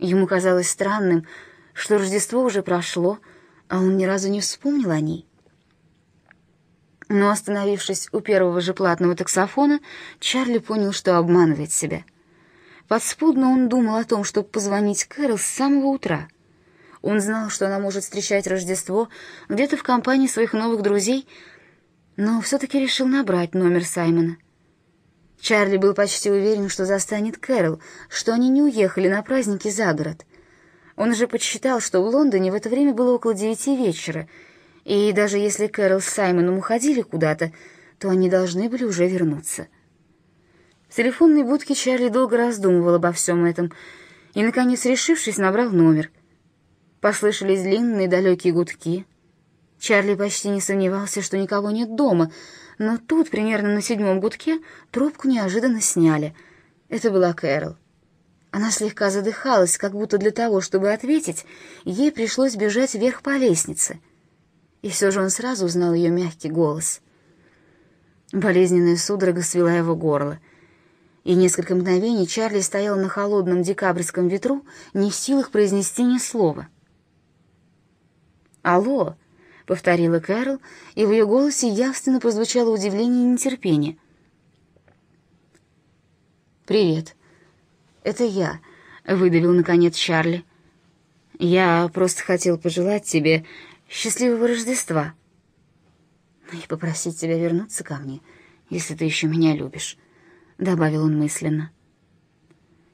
Ему казалось странным, что Рождество уже прошло, а он ни разу не вспомнил о ней. Но, остановившись у первого же платного таксофона, Чарли понял, что обманывает себя. Подспудно он думал о том, чтобы позвонить Кэрол с самого утра. Он знал, что она может встречать Рождество где-то в компании своих новых друзей, но все-таки решил набрать номер Саймона. Чарли был почти уверен, что застанет Кэрол, что они не уехали на праздники за город. Он уже подсчитал, что в Лондоне в это время было около девяти вечера, и даже если Кэрол с Саймоном уходили куда-то, то они должны были уже вернуться. В телефонной будке Чарли долго раздумывал обо всем этом и, наконец, решившись, набрал номер. Послышались длинные далекие гудки. Чарли почти не сомневался, что никого нет дома, но тут, примерно на седьмом гудке, трубку неожиданно сняли. Это была Кэрол. Она слегка задыхалась, как будто для того, чтобы ответить, ей пришлось бежать вверх по лестнице. И все же он сразу узнал ее мягкий голос. Болезненная судорога свела его горло. И несколько мгновений Чарли стоял на холодном декабрьском ветру, не в силах произнести ни слова. «Алло!» — повторила Кэрол, и в ее голосе явственно прозвучало удивление и нетерпение. «Привет», «Это я», — выдавил, наконец, Чарли. «Я просто хотел пожелать тебе счастливого Рождества и попросить тебя вернуться ко мне, если ты еще меня любишь», — добавил он мысленно.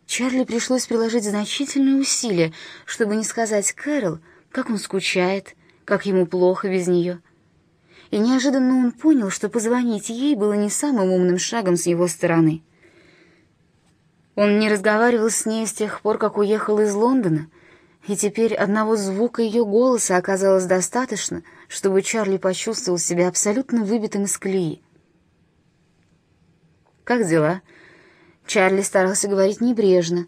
Чарли пришлось приложить значительные усилия, чтобы не сказать Кэрол, как он скучает, как ему плохо без нее. И неожиданно он понял, что позвонить ей было не самым умным шагом с его стороны — он не разговаривал с ней с тех пор, как уехал из Лондона, и теперь одного звука ее голоса оказалось достаточно, чтобы Чарли почувствовал себя абсолютно выбитым из колеи. «Как дела?» Чарли старался говорить небрежно,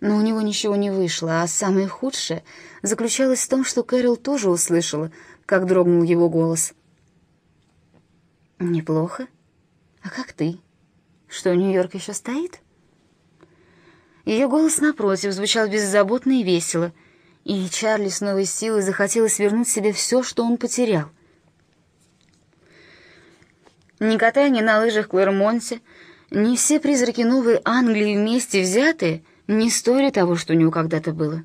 но у него ничего не вышло, а самое худшее заключалось в том, что Кэрол тоже услышала, как дрогнул его голос. «Неплохо. А как ты? Что, Нью-Йорк еще стоит?» Ее голос, напротив, звучал беззаботно и весело, и Чарли с новой силой захотелось вернуть себе все, что он потерял. Ни катание на лыжах в Клэрмонте, ни все призраки Новой Англии вместе взятые не стоили того, что у него когда-то было.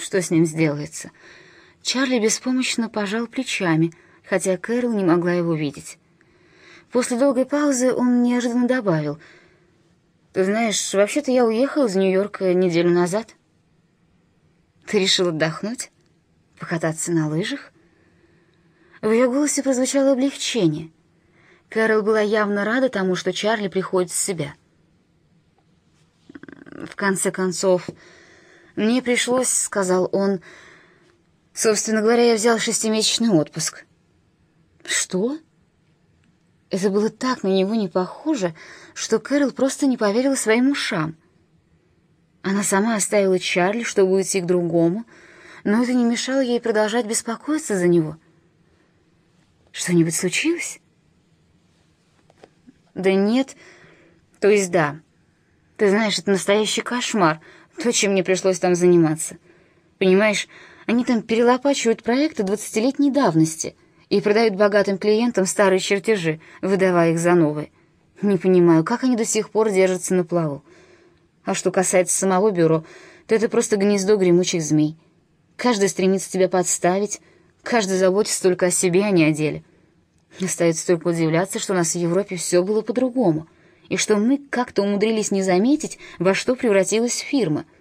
Что с ним сделается? Чарли беспомощно пожал плечами, хотя Кэрол не могла его видеть. После долгой паузы он неожиданно добавил — ты знаешь, вообще-то я уехал из Нью-Йорка неделю назад. Ты решил отдохнуть? Покататься на лыжах? В ее голосе прозвучало облегчение. Кэрол была явно рада тому, что Чарли приходит в себя. В конце концов, мне пришлось, сказал он, собственно говоря, я взял шестимесячный отпуск. Что? Это было так на него не похоже, что Кэрол просто не поверила своим ушам. Она сама оставила Чарли, чтобы уйти к другому, но это не мешало ей продолжать беспокоиться за него. Что-нибудь случилось? Да нет. То есть да. Ты знаешь, это настоящий кошмар, то, чем мне пришлось там заниматься. Понимаешь, они там перелопачивают проекты двадцатилетней давности и продают богатым клиентам старые чертежи, выдавая их за новые. Не понимаю, как они до сих пор держатся на плаву. А что касается самого бюро, то это просто гнездо гремучих змей. Каждый стремится тебя подставить, каждый заботится только о себе, а не о деле. Остается только удивляться, что у нас в Европе все было по-другому, и что мы как-то умудрились не заметить, во что превратилась фирма —